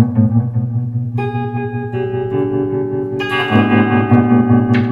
thank you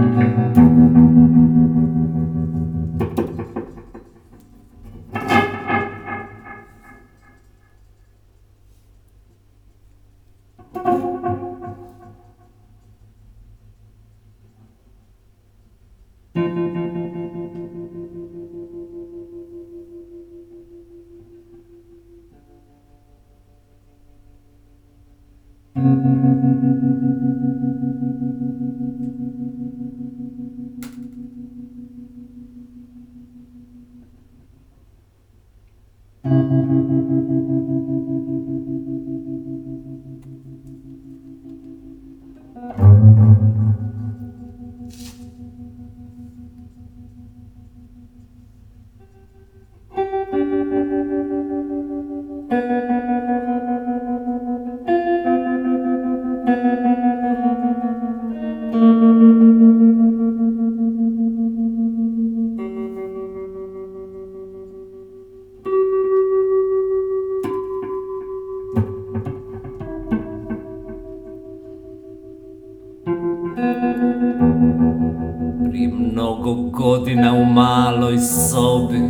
mnogo godina u maloj sobi.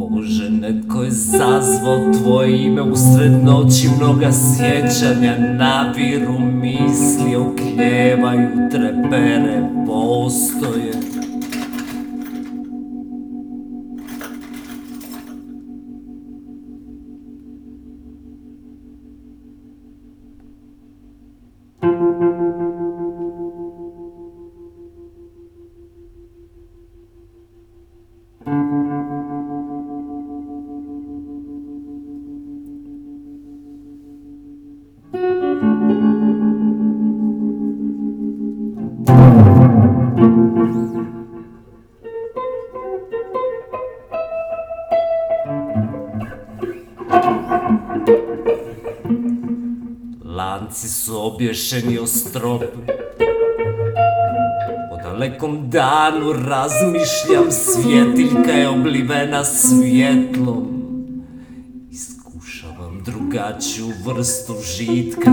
O Bože, netko je zazvao tvoje ime usred noći Mnoga sjećanja nabiru misli, okljevaju, trepere, postoje Lanci su obješeni o strop O dalekom danu razmišljam Svjetiljka je oblivena svjetlom. Iskušavam drugačiju vrstu žitka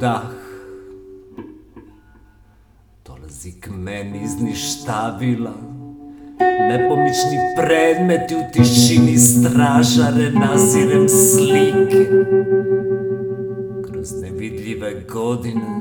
dah Dolazi k meni iz ništavila Nepomični predmeti u tišini stražare Nazirem slike. Kroz nevidljive godine